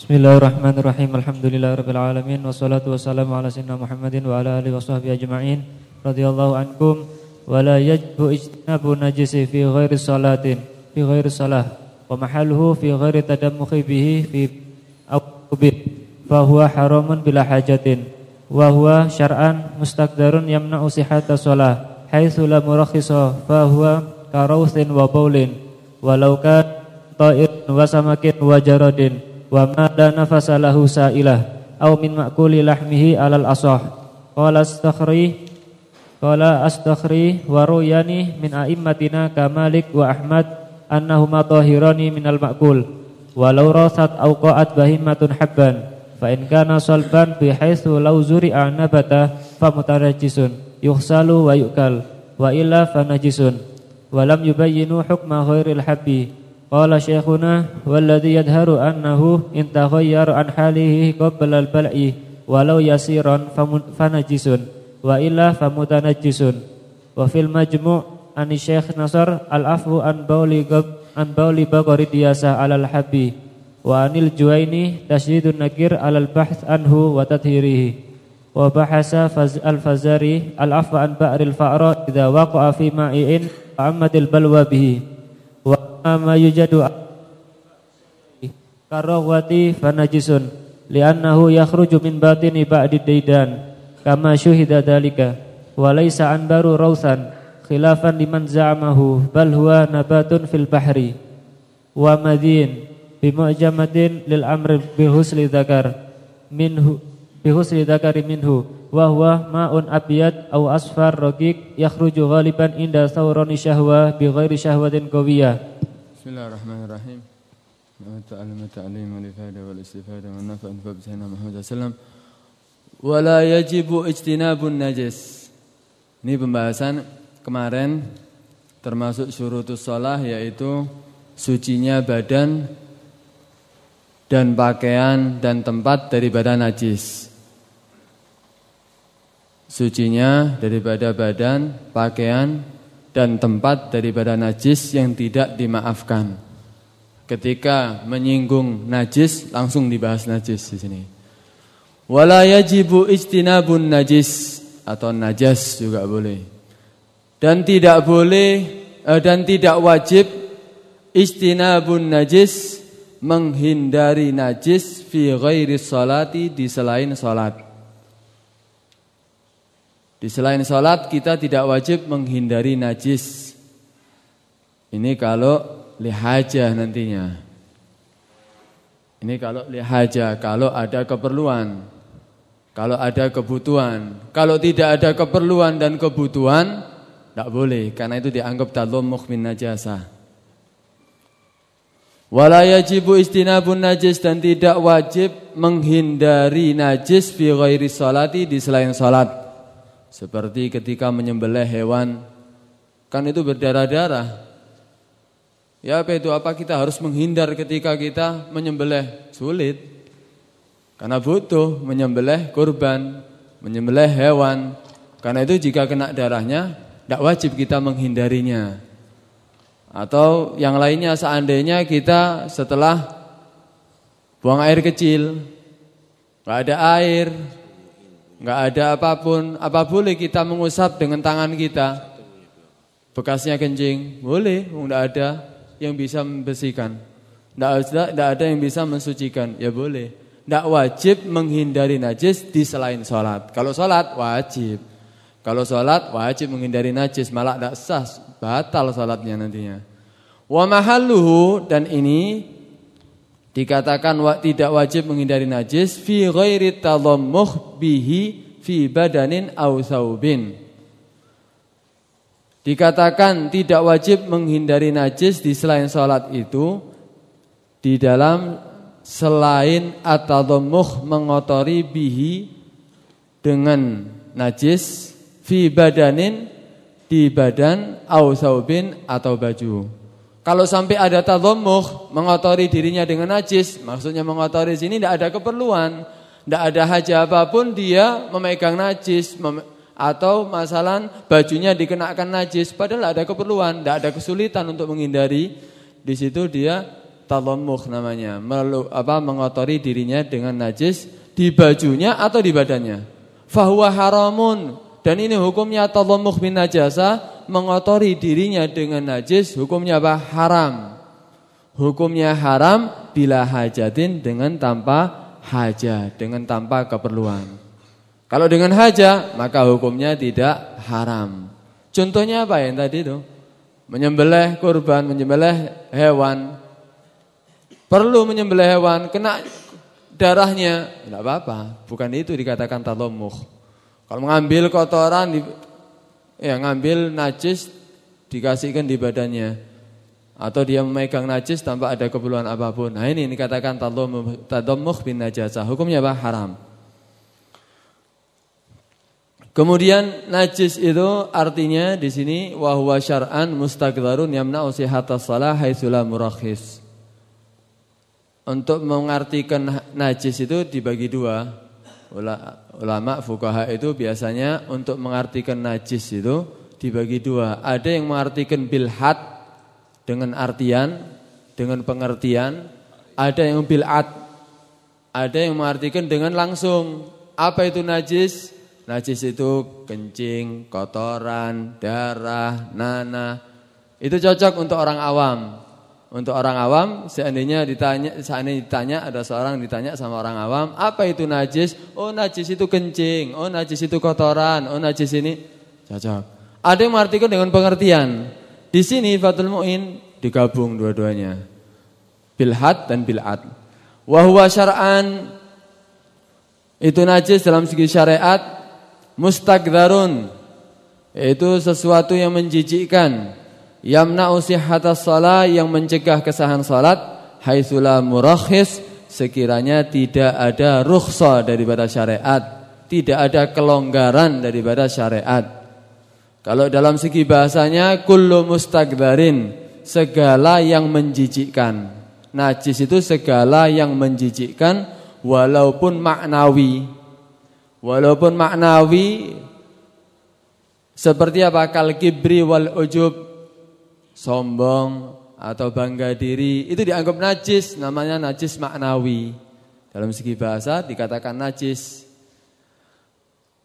Bismillahirrahmanirrahim. Alhamdulillahirabbil wassalatu wassalamu ala sayyidina Muhammadin wa ala alihi washabbihi ajma'in. Radhiyallahu ankum. Wa la yajibu ijtinabu najisi fi ghairi salatin fi ghairi salah. Wa mahalluhu fi ghairi tadammukhi bihi fi awbih fa huwa haramun bila hajatin. Wa huwa syar'an mustaqdarun yamna'u sihhata shalah. Haitsu la murakhisa. Fa huwa karawthin wa baulin walau kan ta'ir wa samakin wa jaradin wa ma la nafasa lahu sa'ilah aw min ma'kuli lahmihi alal asah. Qala astakhri qala astakhri wa ruyani min a'immatina ka Malik wa Ahmad annahuma tahirani minal ma'kul. Walau rasat aw qa'at bahimatun habban fa in kana salban bi haitsu law zuri'a nabata fa mutarajjisun yuhsalu wa yu'kal wa illa fa najisun wa lam yubayyinu hukma ghairil habbi Qala syekhuna walladhi yadharu annahu in taghayyara an halihi qabla al-bal'i walau yasiran fanajisun wa illa famutanajjisun wa fil majmu' an Syekh Nasr al-afu an bauli an bauli baqari diyasa alal habbi wa anil juwaini tasydidun nakir alal bahth anhu wa tathirihi wa bahasa al-fazari al-afu an ba'ril fa'ra idza waqa'a fi ma'i'in fa'ammatil balwa bihi ma yujadu karawati fanajisun. Li'annahu yakhruju min batini ba'di daidan kama syuhida dalika wa laysa an baru rawsan khilafan liman za'amahu. Bal huwa nabatun fil bahri. Wa madin. Bimu'jamatin lil amri bihusli dzakar minhu bihusli dzakari minhu. Wa huwa ma'un abyad aw asfar raqiq yakhruju ghaliban inda thawrani syahwa bi ghairi syahwatin qawiyah Bismillahirrahmanirrahim. Ta'alim ta'lim wal ifada wal istifada wan nafa' fa bi sayyidina Muhammad sallam. Wala yajibu ijtinabun najis. Ini pembahasan kemarin termasuk syurutus shalah yaitu sucinya badan dan pakaian dan tempat daripada najis. Sucinya daripada badan, pakaian dan tempat daripada najis yang tidak dimaafkan. Ketika menyinggung najis langsung dibahas najis di sini. Wala yajibu ijtinabun najis atau najas juga boleh. Dan tidak boleh eh, dan tidak wajib ijtinabun najis menghindari najis fi ghairi salati di selain salat. Di selain sholat kita tidak wajib menghindari najis. Ini kalau lihaja nantinya. Ini kalau lihaja, kalau ada keperluan. Kalau ada kebutuhan. Kalau tidak ada keperluan dan kebutuhan, tidak boleh. Karena itu dianggap talummuh min najasa. Wala yajibu istinabun najis dan tidak wajib menghindari najis fi ghairi salati di selain salat. Seperti ketika menyembelih hewan kan itu berdarah-darah. Ya apa itu? Apa kita harus menghindar ketika kita menyembelih? Sulit. Karena butuh menyembelih kurban, menyembelih hewan. Karena itu jika kena darahnya, tidak wajib kita menghindarinya. Atau yang lainnya seandainya kita setelah buang air kecil, nggak ada air, Enggak ada apa pun, apa boleh kita mengusap dengan tangan kita? Bekasnya kencing, boleh, enggak ada yang bisa membersihkan. Enggak ada, enggak ada yang bisa mensucikan, ya boleh. Enggak wajib menghindari najis di selain sholat. Kalau sholat wajib. Kalau sholat wajib menghindari najis, malah enggak sah, batal sholatnya nantinya. Wa mahalluhu dan ini Dikatakan tidak wajib menghindari najis fi ghairi tadammuh bihi fi badanin aw saubin. Dikatakan tidak wajib menghindari najis di selain salat itu di dalam selain atadammuh mengotori bihi dengan najis fi badanin di badan aw saubin atau baju. Kalau sampai ada tadhammuh mengotori dirinya dengan najis, maksudnya mengotori sini tidak ada keperluan, tidak ada haja apa pun dia memegang najis mem atau masalah bajunya dikenakan najis, padahal ada keperluan, tidak ada kesulitan untuk menghindari. Di situ dia Talommuh namanya, Melu, apa mengotori dirinya dengan najis di bajunya atau di badannya. Fahuwa haramun dan ini hukumnya talommuh bin najasa mengotori dirinya dengan najis hukumnya apa? Haram. Hukumnya haram bila hajatin dengan tanpa hajat, dengan tanpa keperluan. Kalau dengan hajat maka hukumnya tidak haram. Contohnya apa yang tadi itu? Menyembelih kurban, menyembelih hewan Perlu menyembelih hewan, kena darahnya, tidak apa-apa. Bukan itu dikatakan talomuh. Kalau mengambil kotoran, ya ngambil najis dikasihkan di badannya. Atau dia memegang najis tanpa ada keperluan apa pun. Nah ini dikatakan talomuh bin najasa. Hukumnya apa? Haram. Kemudian najis itu artinya di sini wahwa syar'an mustaqdarun yamna'u sihatas salah haitsula murakhis. Untuk mengartikan najis itu dibagi dua. Ulama fukaha itu biasanya untuk mengartikan najis itu dibagi dua. Ada yang mengartikan bilhat dengan artian, dengan pengertian. Ada yang bil'at, ada yang mengartikan dengan langsung. Apa itu najis? Najis itu kencing, kotoran, darah, nanah. Itu cocok untuk orang awam. Untuk orang awam, seandainya ditanya, seandainya ditanya ada seorang ditanya sama orang awam, apa itu najis? Oh najis itu kencing, oh najis itu kotoran, oh najis ini cocok. Ada yang mengartikan dengan pengertian. Di sini Fatul Mu'in digabung dua-duanya. Bilhat dan bil'at. Wahwa syar'an itu najis dalam segi syariat mustagdarun yaitu sesuatu yang menjijikkan yamna'u sihhatas shalah yang mencegah kesahan salat haitsula murakhis sekiranya tidak ada rukhsah daripada syariat, tidak ada kelonggaran daripada syariat. Kalau dalam segi bahasanya kullu mustagdarin, segala yang menjijikkan. Najis itu segala yang menjijikkan walaupun maknawi. Walaupun maknawi seperti apa kal kibri wal ujub sombong atau bangga diri itu dianggap najis, namanya najis maknawi. Dalam segi bahasa dikatakan najis.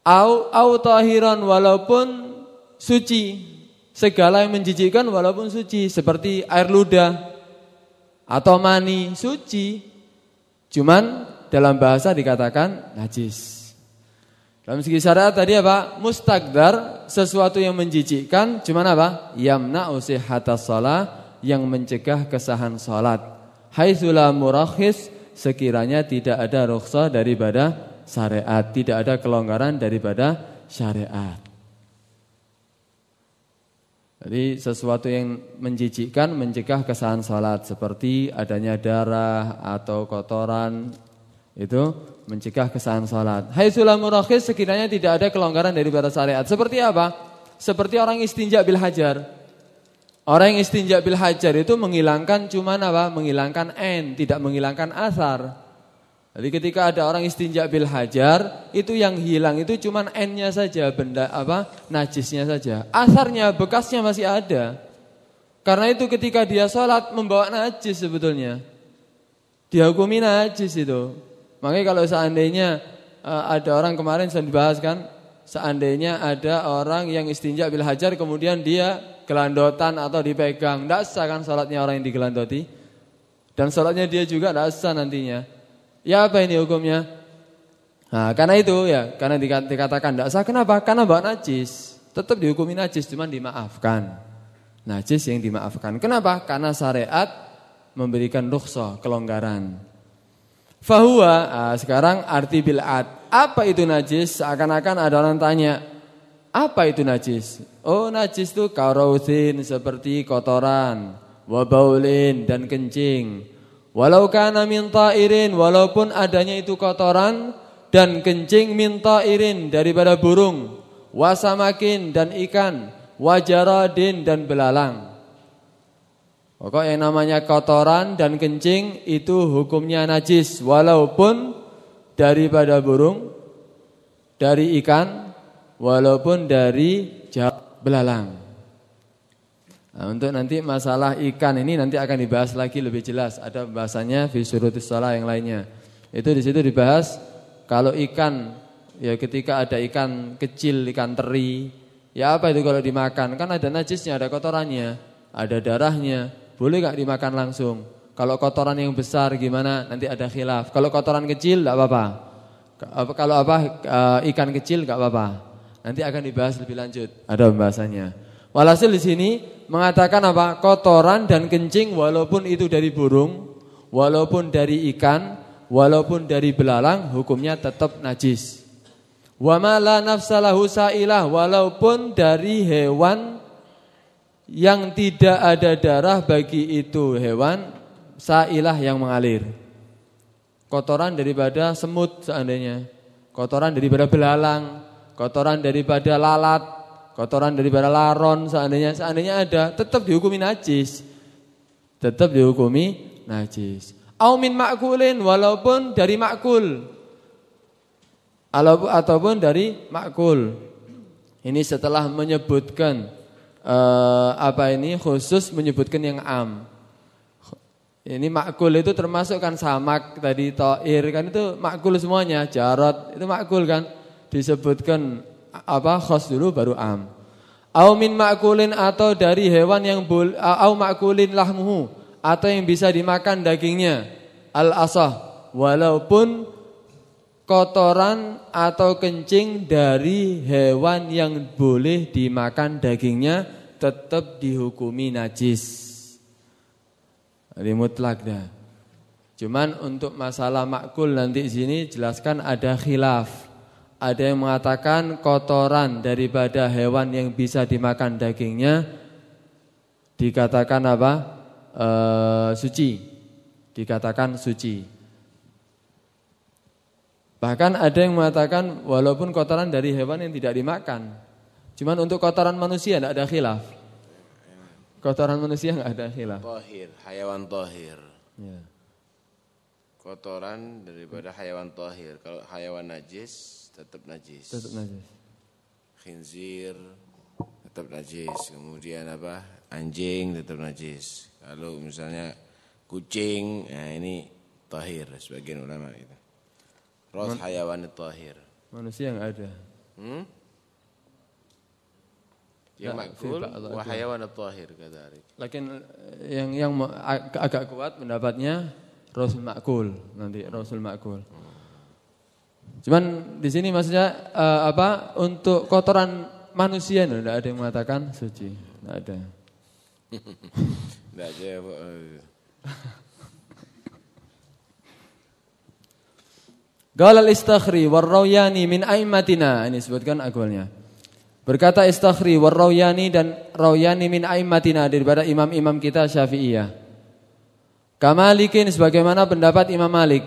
Au au tahiran walaupun suci. Segala yang menjijikkan walaupun suci seperti air ludah atau mani suci. Cuman dalam bahasa dikatakan najis. Dalam segi syariat tadi apa? Mustaqdar, sesuatu yang menjijikkan, cuman apa? Yamna'u sihhatas shalah, yang mencegah kesahan salat. Haitsula murakhis, sekiranya tidak ada rukhsah daripada syariat, tidak ada kelonggaran daripada syariat. Jadi sesuatu yang menjijikkan mencegah kesahan salat seperti adanya darah atau kotoran itu mencegah kesalahan salat. Hai sulam murakhis sekiranya tidak ada kelonggaran dari daripada syariat. Seperti apa? Seperti orang istinja bil hajar. Orang yang istinja bil hajar itu menghilangkan cuma apa? Menghilangkan n, tidak menghilangkan asar. Jadi ketika ada orang istinja bil hajar, itu yang hilang itu cuma n-nya saja, benda apa? najisnya saja. Asarnya, bekasnya masih ada. Karena itu ketika dia sholat membawa najis sebetulnya. Dihukumi najis itu. Makanya kalau seandainya uh, ada orang kemarin saya dibahas kan, seandainya ada orang yang istinja bil hajar kemudian dia gelandotan atau dipegang, tidak sah kan salatnya orang yang digelandoti? Dan salatnya dia juga tidak sah nantinya. Ya apa ini hukumnya? Nah, karena itu ya, karena dikatakan tidak sah. Kenapa? Karena bawa najis. Tetap dihukumi najis, cuma dimaafkan. Najis yang dimaafkan. Kenapa? Karena syariat memberikan rukhsah, kelonggaran. Fahuwa, nah, sekarang arti bil'at. Apa itu najis? Seakan-akan ada orang tanya, apa itu najis? Oh najis itu kaurausin seperti kotoran, wabaulin dan kencing. Walau kana minta irin, walaupun adanya itu kotoran dan kencing minta irin daripada burung, wasamakin dan ikan, wajaradin dan belalang. Pokok yang namanya kotoran dan kencing itu hukumnya najis walaupun daripada burung, dari ikan, walaupun dari belalang. Nah, untuk nanti masalah ikan ini nanti akan dibahas lagi lebih jelas. Ada bahasanya fi shalah yang lainnya. Itu di situ dibahas kalau ikan ya ketika ada ikan kecil, ikan teri, ya apa itu kalau dimakan? Kan ada najisnya, ada kotorannya, ada darahnya. Boleh gak dimakan langsung? Kalau kotoran yang besar gimana? Nanti ada khilaf. Kalau kotoran kecil enggak apa-apa. Kalau apa eh, ikan kecil enggak apa-apa. Nanti akan dibahas lebih lanjut. Ada pembahasannya. Walhasil di sini mengatakan apa? Kotoran dan kencing walaupun itu dari burung, walaupun dari ikan, walaupun dari belalang, hukumnya tetap najis. Wa ma la nafsalahu sailah walaupun dari hewan yang tidak ada darah bagi itu hewan sailah yang mengalir. Kotoran daripada semut seandainya, kotoran daripada belalang, kotoran daripada lalat, kotoran daripada laron seandainya seandainya ada tetap dihukumi najis. Tetap dihukumi najis. Aumin makulin walaupun dari makul. Ataupun dari makul. Ini setelah menyebutkan uh, apa ini khusus menyebutkan yang am. Ini makul itu termasuk kan samak tadi toir kan itu makul semuanya, jarot itu makul kan disebutkan apa khos dulu baru am. Au min makulin atau dari hewan yang bul au makulin lahmuhu atau yang bisa dimakan dagingnya. Al asah walaupun kotoran atau kencing dari hewan yang boleh dimakan dagingnya tetap dihukumi najis. Ini mutlak dah. Cuman untuk masalah makul nanti sini jelaskan ada khilaf. Ada yang mengatakan kotoran daripada hewan yang bisa dimakan dagingnya dikatakan apa? E, suci. Dikatakan suci. Bahkan ada yang mengatakan walaupun kotoran dari hewan yang tidak dimakan. Cuman untuk kotoran manusia tidak ada khilaf. Kotoran manusia enggak ada khilaf. Tohir, hayawan tohir. Ya. Kotoran daripada hayawan tohir. Kalau hayawan najis tetap najis. Tetap najis. Khinzir tetap najis. Kemudian apa? Anjing tetap najis. Kalau misalnya kucing, nah ini tahir sebagian ulama itu. Ros Man hayawan tahir. Manusia yang ada. Hmm? Yang makul wa hayawan tahir kadzalik. Lakin eh, yang yang agak kuat pendapatnya Rasul makul nanti Rasul makul. Hmm. Cuman di sini maksudnya uh, apa? Untuk kotoran manusia tidak ada yang mengatakan suci, tidak ada. Tidak ada. Galal istakhri warrawyani min aimatina ini sebutkan akwalnya. Berkata istakhri warrawyani dan rawyani min aimatina daripada imam-imam kita Syafi'iyah. Kamalikin sebagaimana pendapat Imam Malik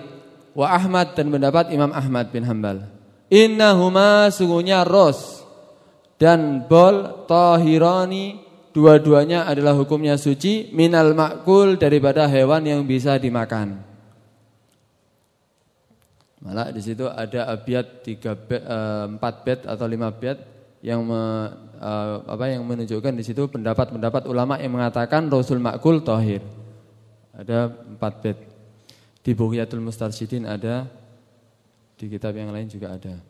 wa Ahmad dan pendapat Imam Ahmad bin Hambal. Innahuma sungguhnya ros dan bol tahirani dua-duanya adalah hukumnya suci minal makul daripada hewan yang bisa dimakan. Malah di situ ada abiat tiga bed, eh, empat bed atau lima bed yang me, eh, apa yang menunjukkan di situ pendapat-pendapat ulama yang mengatakan Rasul makul tahir. Ada empat bed. Di Bughyatul Mustarsyidin ada di kitab yang lain juga ada.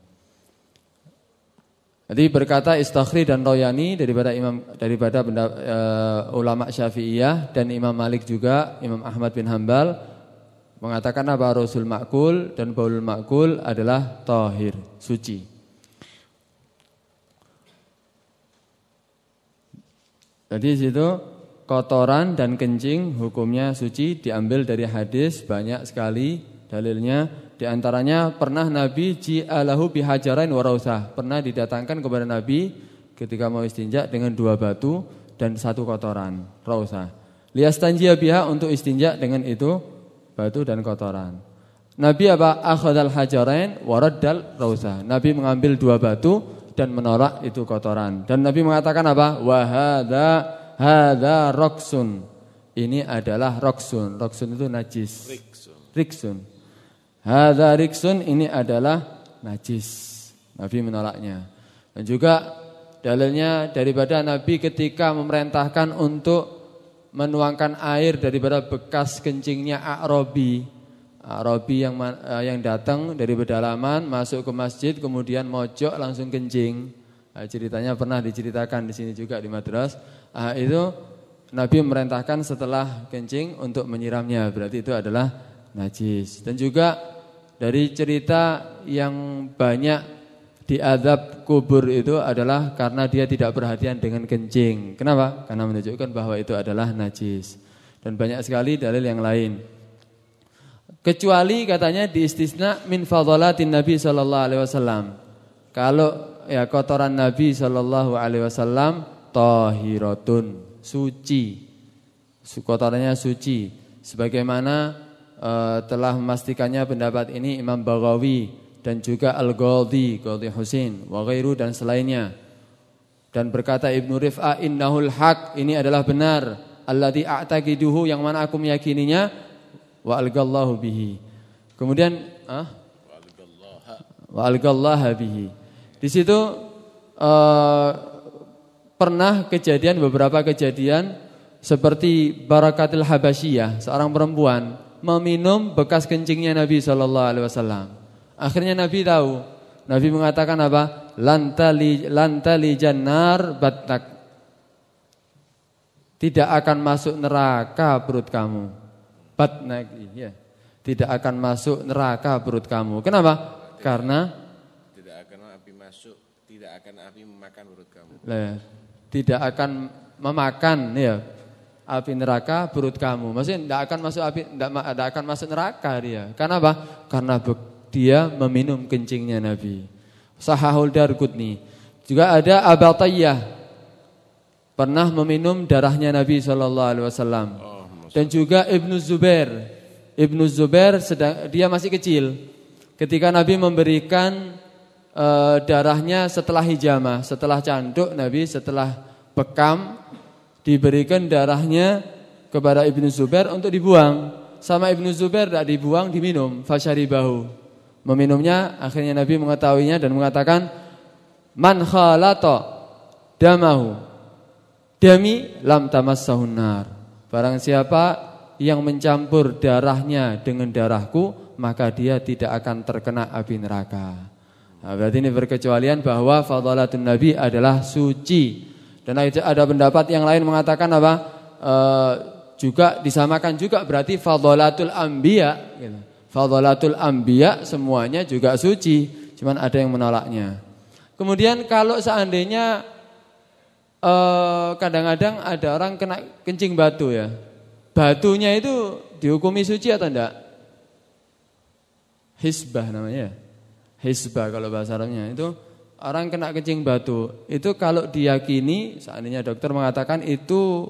Jadi berkata Istakhri dan Royani daripada imam daripada benda, uh, ulama Syafi'iyah dan Imam Malik juga Imam Ahmad bin Hambal mengatakan apa? Rasul makul dan baul makul adalah tahir, suci. Jadi situ kotoran dan kencing hukumnya suci diambil dari hadis banyak sekali dalilnya. Di antaranya pernah Nabi ji'alahu bihajarain warausah pernah didatangkan kepada Nabi ketika mau istinja dengan dua batu dan satu kotoran rausah. Liastanjia biha untuk istinja dengan itu batu dan kotoran Nabi apa akhadal hajarain waraddal rausah Nabi mengambil dua batu dan menolak itu kotoran dan Nabi mengatakan apa wahada Hada roksun. Ini adalah roksun. Roksun itu najis. Riksun. Hada riksun ini adalah najis. Nabi menolaknya. Dan juga dalilnya daripada Nabi ketika memerintahkan untuk menuangkan air daripada bekas kencingnya Arabi. Arabi yang eh, yang datang dari pedalaman masuk ke masjid kemudian mojok langsung kencing. Nah, ceritanya pernah diceritakan di sini juga di madras. Nah, itu Nabi memerintahkan setelah kencing untuk menyiramnya. Berarti itu adalah najis. Dan juga dari cerita yang banyak diadab kubur itu adalah karena dia tidak perhatian dengan kencing. Kenapa? Karena menunjukkan bahwa itu adalah najis. Dan banyak sekali dalil yang lain. Kecuali katanya diistisna min fadhalatin Nabi sallallahu alaihi wasallam. Kalau ya kotoran Nabi sallallahu alaihi wasallam tahiratun, suci. Kotorannya suci. Sebagaimana uh, telah memastikannya pendapat ini Imam Baghawi dan juga Al-Ghaldi, Ghaldi Husin, wa ghairu dan selainnya. Dan berkata Ibnu Rif'a innahul haq, ini adalah benar. Alladzi a'taqiduhu yang mana aku meyakininya wa algallahu bihi. Kemudian ah wa algallaha bihi. Di situ uh, pernah kejadian beberapa kejadian seperti Barakatil Habasyiyah, seorang perempuan meminum bekas kencingnya Nabi sallallahu alaihi wasallam. Akhirnya Nabi tahu. Nabi mengatakan apa? Lantali lantali jannar batak. Tidak akan masuk neraka perut kamu. Batnak ya. Tidak akan masuk neraka perut kamu. Kenapa? Karena tidak akan api masuk, tidak akan api memakan perut kamu. Ya. Tidak akan memakan ya api neraka perut kamu. Maksudnya tidak akan masuk api tidak, tidak akan masuk neraka dia. Karena apa? Karena dia meminum kencingnya Nabi. Sahahul Darqutni. Juga ada Abatiyah pernah meminum darahnya Nabi sallallahu alaihi wasallam. Oh, Dan juga Ibnu Zubair. Ibnu Zubair sedang dia masih kecil. Ketika Nabi memberikan uh, darahnya setelah hijamah, setelah canduk Nabi setelah bekam diberikan darahnya kepada Ibnu Zubair untuk dibuang. Sama Ibnu Zubair tidak dibuang diminum, fasyaribahu meminumnya akhirnya Nabi mengetahuinya dan mengatakan man khalata damahu dami lam tamassahun nar. Barang siapa yang mencampur darahnya dengan darahku maka dia tidak akan terkena api neraka. Nah, berarti ini berkecualian bahwa fadhalatun nabi adalah suci. Dan ada pendapat yang lain mengatakan apa? E, juga disamakan juga berarti fadhalatul anbiya gitu Fadolatul Ambiya semuanya juga suci, cuman ada yang menolaknya. Kemudian kalau seandainya eh, kadang-kadang eh, ada orang kena kencing batu ya, batunya itu dihukumi suci atau enggak? Hisbah namanya, hisbah kalau bahasa Arabnya itu orang kena kencing batu itu kalau diyakini seandainya dokter mengatakan itu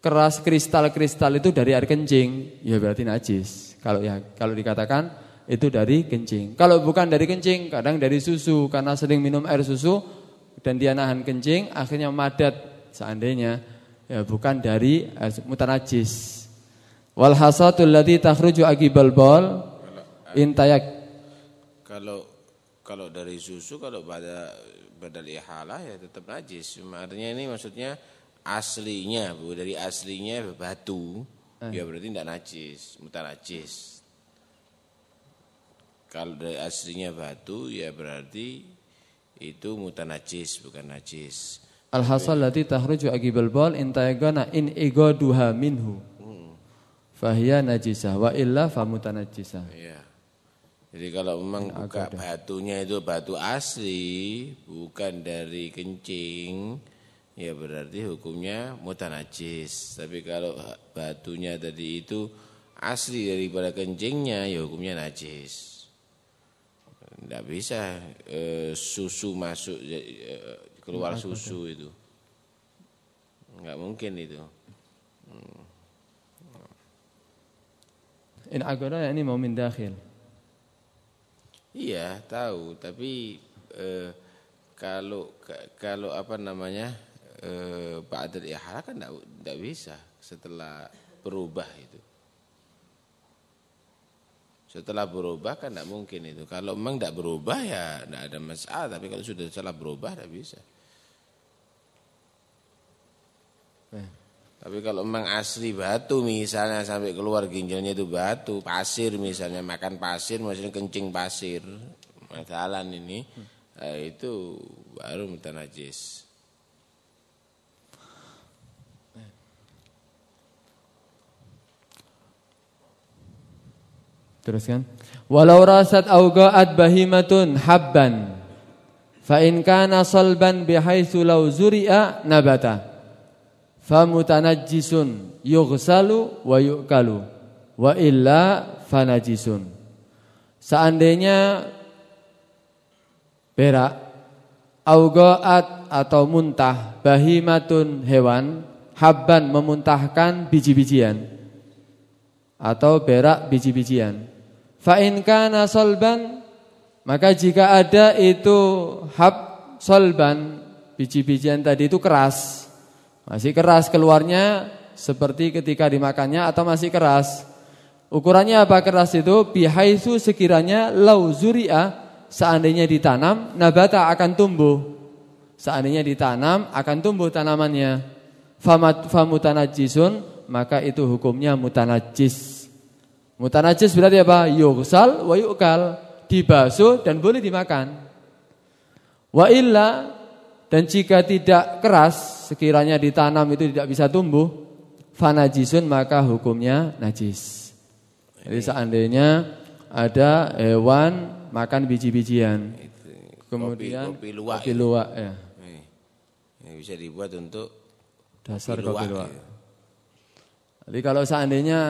keras kristal-kristal itu dari air kencing, ya berarti najis. Kalau ya kalau dikatakan itu dari kencing. Kalau bukan dari kencing, kadang dari susu karena sering minum air susu dan dia nahan kencing, akhirnya madat seandainya ya bukan dari mutanajis. Wal hasatul ladzi takhruju aqibal bal intayak. Kalau kalau dari susu kalau pada badal ihalah ya tetap najis. Artinya ini maksudnya aslinya, Bu, dari aslinya batu Eh. Ya berarti tidak najis, najis. Kalau dari aslinya batu ya berarti itu najis bukan najis. Al hasal lati tahruju agibal bal in tayagana in igaduha minhu. Hmm. Fahiya najisah wa illa famutanajisah. Iya. Jadi kalau memang buka batunya itu batu asli, bukan dari kencing, ya berarti hukumnya mutanajis. Tapi kalau batunya tadi itu asli daripada kencingnya, ya hukumnya najis. Tidak bisa e, susu masuk e, keluar susu itu. Enggak mungkin itu. Hmm. In agora ini mau min dakhil. Iya, tahu, tapi e, kalau kalau apa namanya? eh, Ba'dal Ihara ya kan tidak bisa setelah berubah itu. Setelah berubah kan tidak mungkin itu. Kalau memang tidak berubah ya tidak ada masalah. Tapi kalau sudah setelah berubah tidak bisa. Eh. Tapi kalau memang asli batu misalnya sampai keluar ginjalnya itu batu, pasir misalnya makan pasir, maksudnya kencing pasir, masalah ini eh, itu baru mutanajis. najis. Teruskan. Walau rasat auga'at bahimatun habban fa in kana salban bihaitsu law zuri'a nabata famutanajjisun yughsalu wa yu'kalu wa illa fanajisun seandainya berak augaat atau muntah bahimatun hewan habban memuntahkan biji-bijian atau berak biji-bijian fa in kana solban maka jika ada itu hab solban biji-bijian tadi itu keras masih keras keluarnya seperti ketika dimakannya atau masih keras. Ukurannya apa keras itu? Bihaisu sekiranya lau zuria seandainya ditanam nabata akan tumbuh. Seandainya ditanam akan tumbuh tanamannya. Famutanajisun maka itu hukumnya mutanajis. Mutanajis berarti apa? Yugsal wa yukal, dibasuh dan boleh dimakan. Wa illa dan jika tidak keras sekiranya ditanam itu tidak bisa tumbuh, fanajisun maka hukumnya najis. Jadi seandainya ada hewan makan biji-bijian, kemudian kopi, kopi luwak, kopi luwak ya. Ini bisa dibuat untuk dasar kopi luwak. Kopi luwak. Jadi kalau seandainya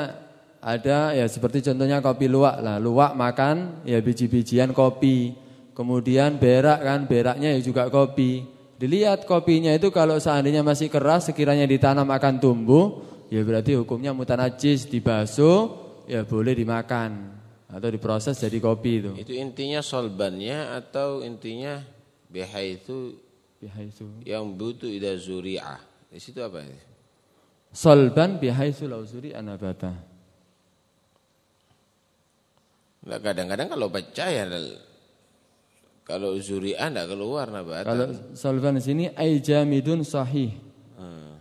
ada ya seperti contohnya kopi luwak lah, luwak makan ya biji-bijian kopi, kemudian berak kan beraknya ya juga kopi. Dilihat kopinya itu kalau seandainya masih keras sekiranya ditanam akan tumbuh, ya berarti hukumnya mutanajis dibasuh, ya boleh dimakan atau diproses jadi kopi itu. Itu intinya solbannya atau intinya BH itu itu yang butuh ida zuri'ah. Di situ apa ya? Solban itu lau anabata. Kadang-kadang kalau pecah ya kalau zuri'ah enggak keluar nabatan. Kalau solvan di sini ai jamidun sahih. Hmm.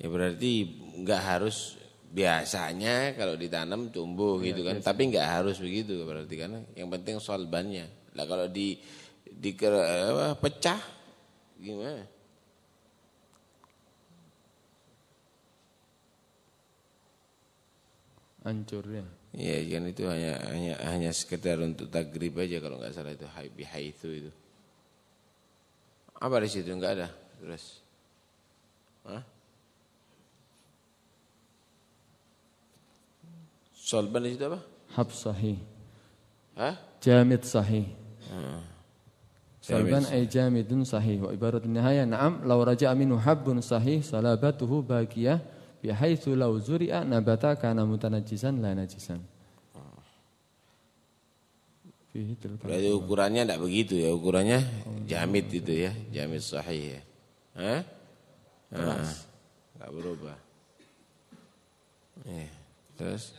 Ya berarti enggak harus biasanya kalau ditanam tumbuh ya, gitu kan. Biasa. Tapi enggak harus begitu berarti kan. Yang penting solbannya. Lah kalau di di apa, pecah gimana? Hancur ya. Iya kan itu hanya hanya hanya sekedar untuk tagrib aja kalau nggak salah itu hai itu itu. Apa di situ nggak ada terus? Hah? Solban di situ apa? Hab sahih. Hah? Jamid sahih. Hmm. Solban ay jamidun sahih wa ibarat nihaya na'am law raja'a minhu habbun sahih salabatuhu baqiyah bihaitsu law zuri'a nabata kana mutanajjisan la najisan. Berarti ukurannya tidak begitu ya, ukurannya jamit itu ya, jamit sahih ya. Hah? Enggak berubah. Eh, terus?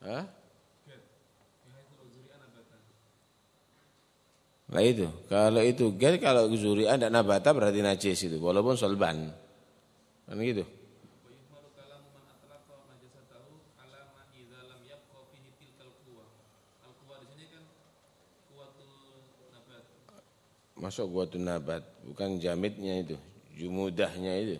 Hah? Nah itu, kalau itu gel kalau zuri'an tidak nabata berarti najis itu, walaupun solban. Kan gitu. Masuk gua tuh nabat, bukan jamitnya itu, jumudahnya itu.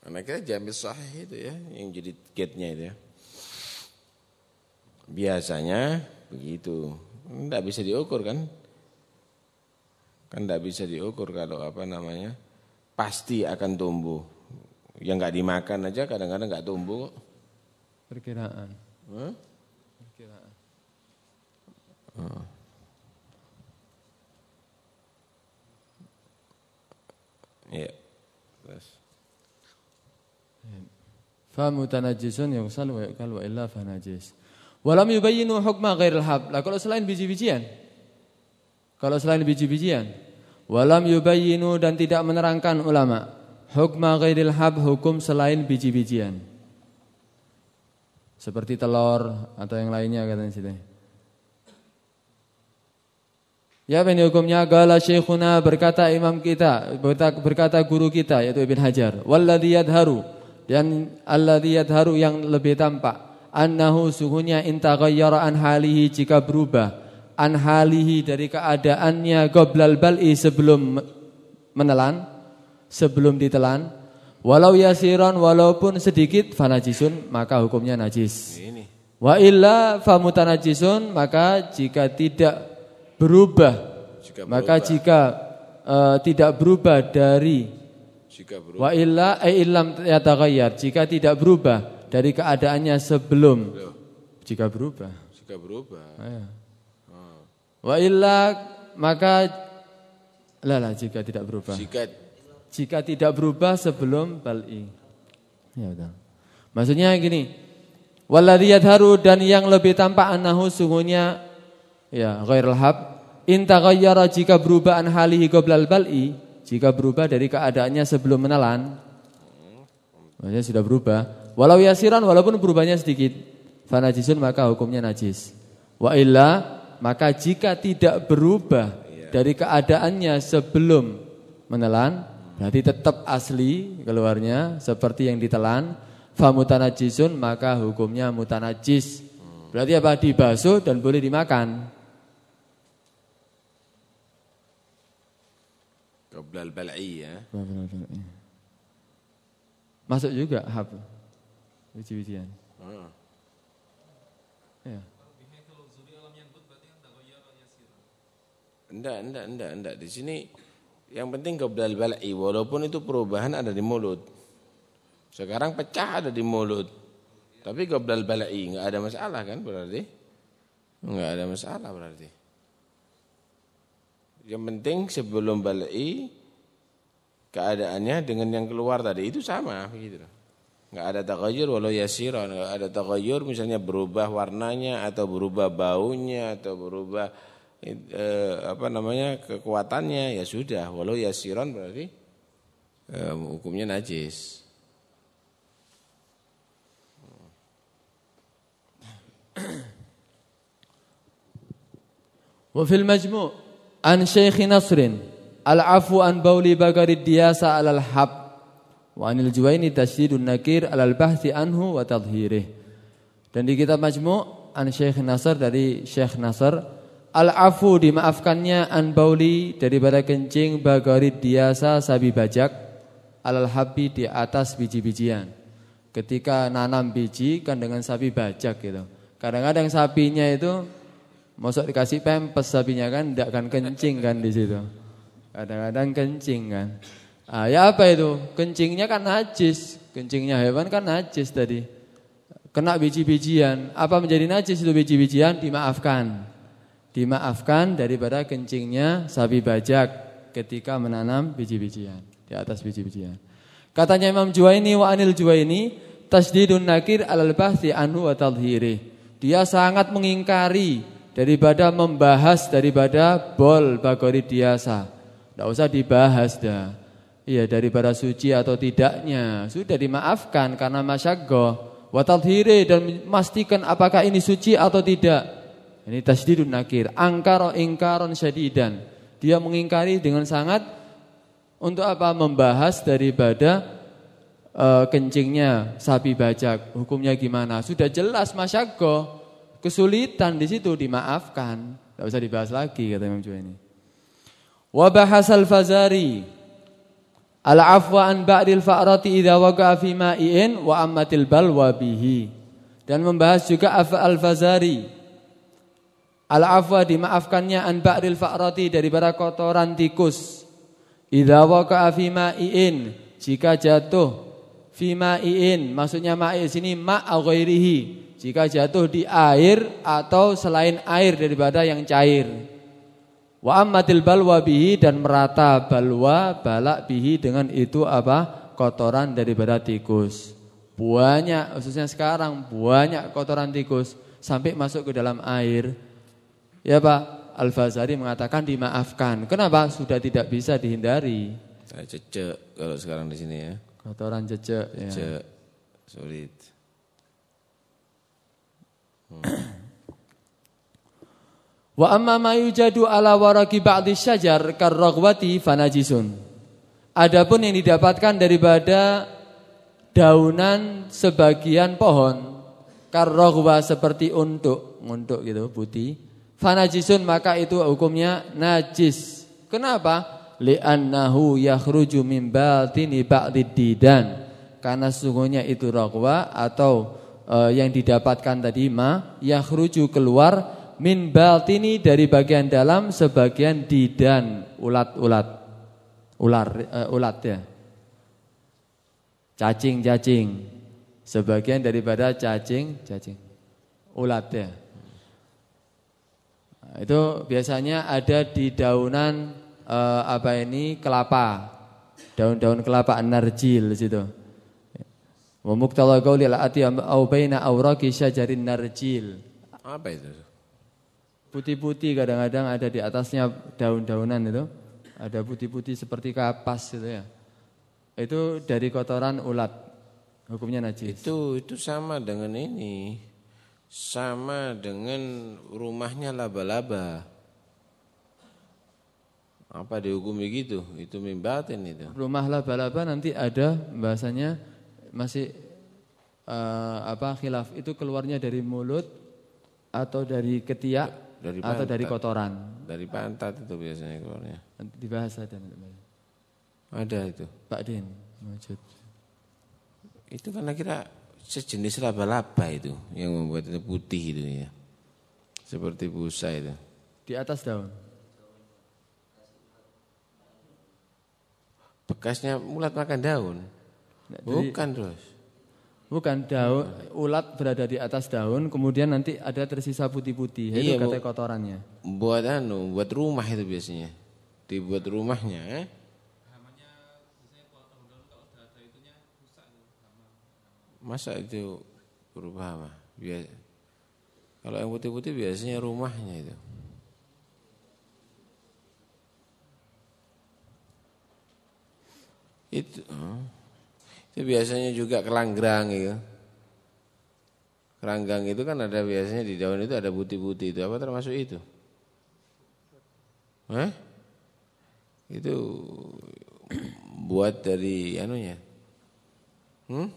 Karena kita jamit sahih itu ya, yang jadi gate-nya itu ya. Biasanya begitu. Tidak bisa diukur kan? Kan tidak bisa diukur kalau apa namanya, pasti akan tumbuh. Yang nggak dimakan aja kadang-kadang nggak tumbuh Perkiraan. Huh? Hmm. Ya. Terus. Fa mutanajisun yughsal wa yu'kal wa illa fa najis. Walam yubayyinu hukma ghairil hab. Lah kalau selain biji-bijian? Kalau selain biji-bijian? Walam yubayyinu dan tidak menerangkan ulama hukma ghairil hab hukum selain biji-bijian. Seperti telur atau yang lainnya katanya sini. Ya ini hukumnya? Gala syekhuna berkata imam kita, berkata guru kita yaitu Ibn Hajar. Walladhi yadharu. Dan alladhi yadharu yang lebih tampak. Annahu suhunya intaghayyara an halihi jika berubah. An halihi dari keadaannya goblal bal'i sebelum menelan. Sebelum ditelan. Walau yasiron walaupun sedikit fanajisun maka hukumnya najis. Ini. Wa illa famutanajisun maka jika tidak berubah, jika berubah. maka jika uh, tidak berubah dari jika berubah. wa illa ay illam yataghayyar jika tidak berubah dari keadaannya sebelum Loh. jika berubah jika berubah ya. oh. wa illa maka lala jika tidak berubah jika jika tidak berubah sebelum bal'i ya betul maksudnya gini walladhi yadharu dan yang lebih tampak annahu sungguhnya ya ghairul hab. In taghayyara jika berubah an halihi qoblal bal'i jika berubah dari keadaannya sebelum menelan maksudnya sudah berubah. Walau yasiran walaupun berubahnya sedikit fanajisun maka hukumnya najis. Wa illa maka jika tidak berubah dari keadaannya sebelum menelan berarti tetap asli keluarnya seperti yang ditelan famutanajisun maka hukumnya mutanajis. Berarti apa? Dibasuh dan boleh dimakan Qoblal bal'i ya. Masuk juga hab. Biji-bijian. Hmm. Ya. Enggak, enggak, enggak, enggak. Di sini yang penting qoblal bal'i walaupun itu perubahan ada di mulut. Sekarang pecah ada di mulut. Tapi qoblal bal'i enggak ada masalah kan berarti? Enggak ada masalah berarti. Yang penting sebelum balai keadaannya dengan yang keluar tadi itu sama begitu. Enggak ada tagayyur walau yasiran, enggak ada tagayyur misalnya berubah warnanya atau berubah baunya atau berubah eh, apa namanya kekuatannya ya sudah walau yasiran berarti eh, hukumnya najis. Wa fil majmu' An Syekh Nasrin Al-afu an bauli bagarid diyasa alal hab Wa anil juwaini tasydidun nakir alal bahthi anhu wa tadhhirih. Dan di kitab Majmu' An Syekh Nasr dari Syekh Nasr Al-afu dimaafkannya an bauli daripada kencing bagarid diyasa sabi bajak alal habi di atas biji-bijian. Ketika nanam biji kan dengan sapi bajak gitu. Kadang-kadang sapinya itu Masuk dikasih pempes sapinya kan tidak akan kencing kan di situ. Kadang-kadang kencing kan. Ah, ya apa itu? Kencingnya kan najis. Kencingnya hewan kan najis tadi. Kena biji-bijian. Apa menjadi najis itu biji-bijian? Dimaafkan. Dimaafkan daripada kencingnya sapi bajak ketika menanam biji-bijian. Di atas biji-bijian. Katanya Imam Juwaini wa anil Juwaini tasdidun nakir alal bahthi anhu wa. Dia sangat mengingkari daripada membahas daripada bol bagori diasa. Tidak usah dibahas dah. Iya daripada suci atau tidaknya sudah dimaafkan karena masyagoh. Watadhire dan memastikan apakah ini suci atau tidak. Ini tasdidun nakir. Angkaro ingkaron syadidan. Dia mengingkari dengan sangat untuk apa? Membahas daripada uh, kencingnya sapi bajak. Hukumnya gimana? Sudah jelas masyagoh kesulitan di situ dimaafkan. Tidak usah dibahas lagi kata Imam Juwaini. Wa bahasal fazari al-afwa an ba'dil fa'rati idza waqa'a fi ma'in wa ammatil balwa bihi. Dan membahas juga al-fazari al-afwa dimaafkannya an ba'dil fa'rati daripada kotoran tikus. Idza waqa'a fi ma'in jika jatuh fi ma'in maksudnya ma'i sini ma' ghairihi jika jatuh di air atau selain air daripada yang cair. Wa ammatil balwa bihi dan merata balwa balak bihi dengan itu apa? kotoran daripada tikus. Banyak khususnya sekarang banyak kotoran tikus sampai masuk ke dalam air. Ya Pak, Al-Fazari mengatakan dimaafkan. Kenapa? Sudah tidak bisa dihindari. Cecek kalau sekarang di sini ya. Kotoran cecek. Ya. Cecek, sulit. Wa amma ma yujadu ala waraki ba'di syajar karraghwati fanajisun. Adapun yang didapatkan daripada daunan sebagian pohon karraghwa seperti untuk, untuk gitu, putih. Fanajisun maka itu hukumnya najis. Kenapa? Li'annahu yakhruju min batini ba'di didan. Karena sesungguhnya itu raghwa atau e, yang didapatkan tadi ma yakhruju keluar min batini dari bagian dalam sebagian didan ulat-ulat ular uh, ulat ya. Cacing-cacing sebagian daripada cacing-cacing ulat ya. Itu biasanya ada di daunan uh, apa ini kelapa. Daun-daun kelapa narjil situ wa muqtala qauli al-ati au baina awraqi syajarin narjil apa itu Putih-putih kadang-kadang ada di atasnya daun-daunan itu. Ada putih-putih seperti kapas gitu ya. Itu dari kotoran ulat. Hukumnya najis. Itu itu sama dengan ini. Sama dengan rumahnya laba-laba. Apa dihukumi gitu? Itu mimbatin itu. Rumah laba-laba nanti ada bahasanya masih uh, apa khilaf itu keluarnya dari mulut atau dari ketiak dari pantat. atau dari kotoran? Dari pantat itu biasanya keluarnya. Dibahas ada. Ada itu. Pak Din, wujud. Itu karena kira sejenis laba-laba itu yang membuat itu putih itu ya. Seperti busa itu. Di atas daun. Bekasnya mulat makan daun. Bukan terus. Bukan daun ulat berada di atas daun, kemudian nanti ada tersisa putih-putih. Itu iya, katanya kotorannya. Buat anu, buat rumah itu biasanya. Dibuat rumahnya, eh? Masa itu berubah apa? Biasa. Kalau yang putih-putih biasanya rumahnya itu. Itu. Oh. Itu biasanya juga kelanggrang itu. Keranggang itu kan ada biasanya di daun itu ada putih-putih itu apa termasuk itu? Hah? Itu buat dari anunya. Hmm?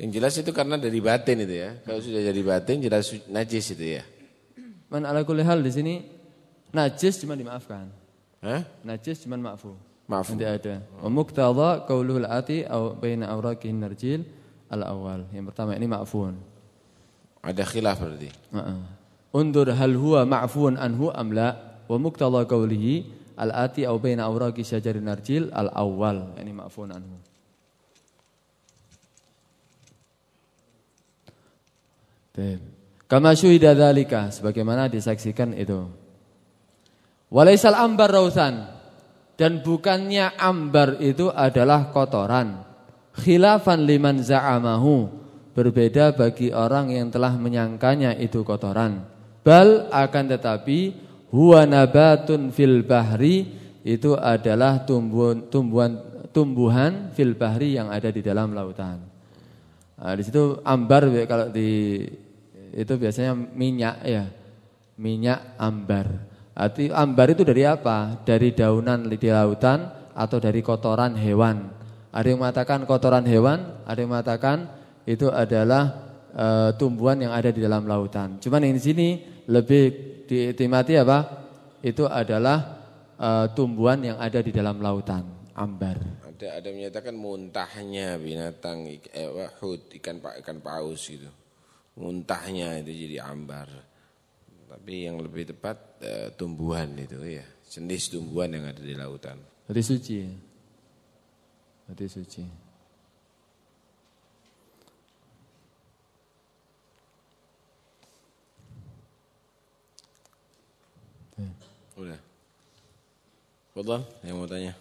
Yang jelas itu karena dari batin itu ya. Kalau sudah jadi batin jelas najis itu ya. Man ala kulli di sini najis cuma dimaafkan. Hah? Najis cuma ma'fu. Ma'fu. Nanti ada. Wa muqtadha qauluhul ati au baina awraqihin narjil al-awwal. Yang pertama ini ma'fun. Ada khilaf berarti. Heeh. Undur hal huwa ma'fun anhu am la wa muqtadha qaulihi al-ati au baina awraqi syajarin narjil al-awwal. Ini ma'fun anhu. Kama syuhida dzalika sebagaimana disaksikan itu. Walaisal ambar rausan dan bukannya ambar itu adalah kotoran. Khilafan liman za'amahu berbeda bagi orang yang telah menyangkanya itu kotoran. Bal akan tetapi huwa nabatun fil bahri itu adalah tumbuhan tumbuhan tumbuhan fil bahri yang ada di dalam lautan. Nah, di situ ambar kalau di itu biasanya minyak ya. Minyak ambar. Arti ambar itu dari apa? Dari daunan di lautan atau dari kotoran hewan. Ada yang mengatakan kotoran hewan, ada yang mengatakan itu adalah e, tumbuhan yang ada di dalam lautan. Cuman yang di sini lebih diiktimati apa? Itu adalah e, tumbuhan yang ada di dalam lautan, ambar. Ada ada menyatakan muntahnya binatang eh, ikan ikan paus gitu. Muntahnya itu jadi ambar. Tapi yang lebih tepat e, tumbuhan itu ya, jenis tumbuhan yang ada di lautan. Hati suci. Hati suci. Udah. Fadal, yang mau tanya.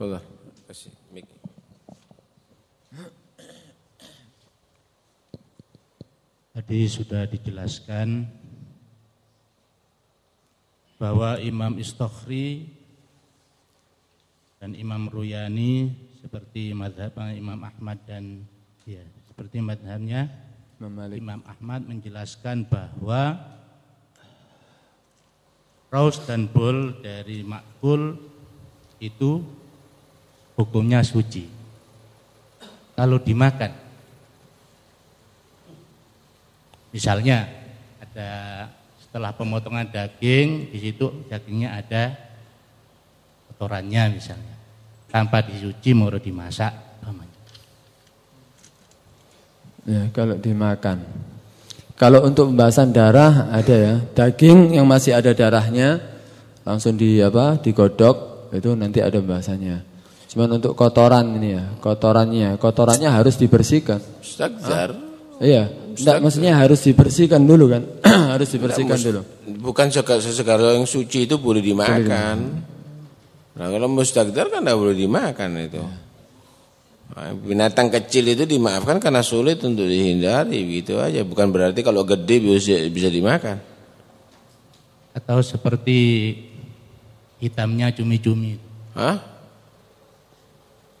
Fadal, kasih Tadi sudah dijelaskan bahwa Imam Istokhri dan Imam Ruyani seperti madhab Imam Ahmad dan ya seperti madhabnya Imam Ahmad menjelaskan bahwa raus dan bol dari makbul itu hukumnya suci. Kalau dimakan, misalnya ada setelah pemotongan daging di situ dagingnya ada kotorannya misalnya. Tanpa dicuci mau dimasak ya kalau dimakan. Kalau untuk pembahasan darah ada ya. Daging yang masih ada darahnya langsung di apa digodok itu nanti ada pembahasannya. Cuman untuk kotoran ini ya kotorannya. Kotorannya harus dibersihkan. Stagzar iya enggak maksudnya harus dibersihkan dulu kan harus dibersihkan dulu bukan segala yang suci itu boleh dimakan, boleh dimakan. Nah kalau mustaqdar kan tidak boleh dimakan itu. Nah, binatang kecil itu dimaafkan karena sulit untuk dihindari gitu aja. Bukan berarti kalau gede bisa, bisa dimakan. Atau seperti hitamnya cumi-cumi. Hah?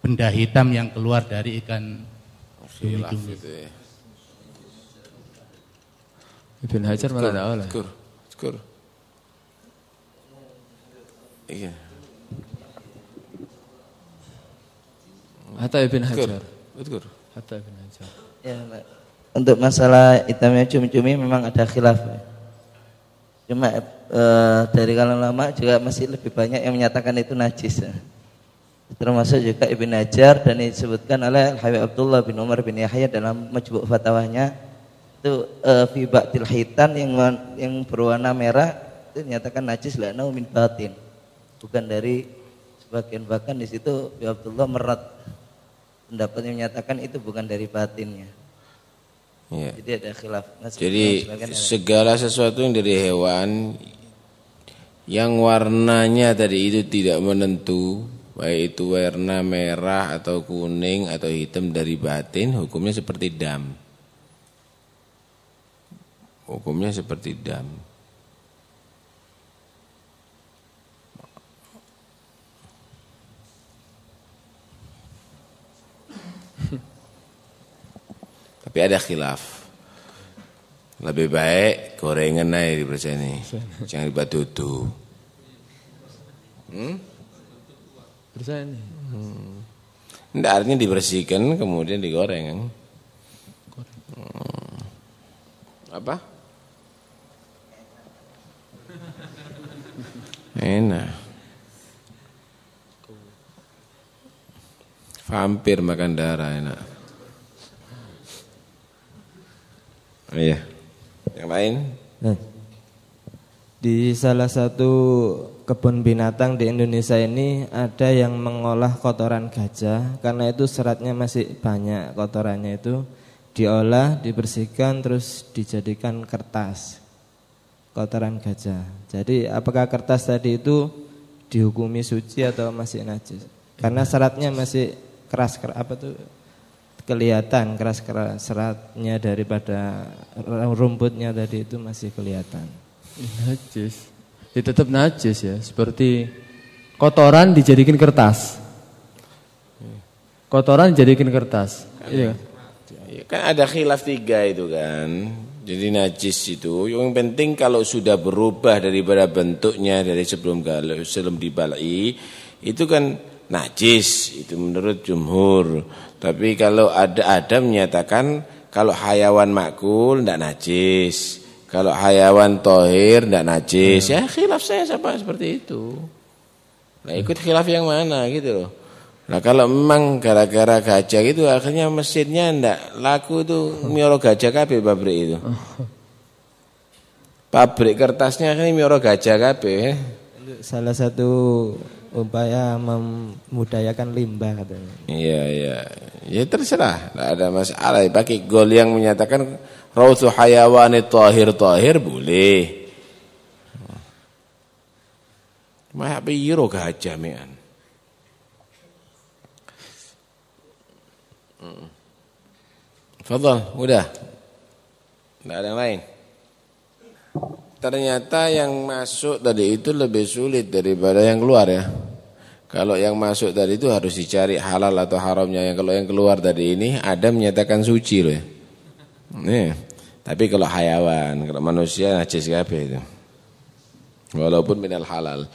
Benda hitam yang keluar dari ikan cumi-cumi. Gitu ya. Ibn Hajar malah tidak boleh. Skur, skur. Iya. Hatta Ibn Hajar. Betul. Hatta Ibn Hajar. Ya, untuk masalah hitamnya cumi-cumi memang ada khilaf. Cuma e, dari kalangan lama juga masih lebih banyak yang menyatakan itu najis. Ya. Termasuk juga Ibn Hajar dan disebutkan oleh Habib Abdullah bin Umar bin Yahya dalam majmuk fatwanya itu e, fi ba'til hitan yang yang berwarna merah itu dinyatakan najis la min batin. Bukan dari sebagian bahkan di situ Habib Abdullah merat pendapat yang menyatakan itu bukan dari batinnya. Ya. Jadi ada khilaf. Nah, Jadi segala sesuatu yang dari hewan yang warnanya tadi itu tidak menentu, baik itu warna merah atau kuning atau hitam dari batin, hukumnya seperti dam. Hukumnya seperti dam. Tapi ada khilaf. Lebih baik gorengan aja di ini. Jangan dibuat dudu. Hmm? Bersani. Hmm. Nggak artinya dibersihkan kemudian digoreng. Hmm. Apa? Enak. Vampir makan darah enak. Iya. Yang lain? Nah, di salah satu kebun binatang di Indonesia ini ada yang mengolah kotoran gajah karena itu seratnya masih banyak kotorannya itu diolah, dibersihkan terus dijadikan kertas kotoran gajah. Jadi apakah kertas tadi itu dihukumi suci atau masih najis? Karena seratnya masih keras, keras apa tuh kelihatan keras-keras seratnya daripada rumputnya tadi itu masih kelihatan. Najis. Ya tetap najis ya, seperti kotoran dijadikan kertas. Kotoran dijadikan kertas. Iya. Ya, kan ada khilaf tiga itu kan. Jadi najis itu yang penting kalau sudah berubah daripada bentuknya dari sebelum kalau sebelum dibalai itu kan najis itu menurut jumhur. Tapi kalau ada ada menyatakan kalau hayawan makul tidak najis. Kalau hayawan tohir tidak najis. Hmm. Ya khilaf saya sama seperti itu. Nah ikut khilaf yang mana gitu loh. Nah kalau memang gara-gara gajah itu akhirnya mesinnya ndak laku itu mioro gajah kabeh pabrik itu. Pabrik kertasnya akhirnya mioro gajah kabeh. Salah satu upaya memudayakan limbah katanya. Iya iya. Ya terserah, tidak ada masalah. Pakai gol yang menyatakan rauthu hayawani tahir tahir boleh. Mah apa yiro gajah mean. Fadal, udah. Tidak ada yang lain. Ternyata yang masuk tadi itu lebih sulit daripada yang keluar ya. Kalau yang masuk tadi itu harus dicari halal atau haramnya. Yang kalau yang keluar tadi ini ada menyatakan suci loh. Ya. Nih. Tapi kalau hayawan, kalau manusia najis kabeh itu. Walaupun minal halal.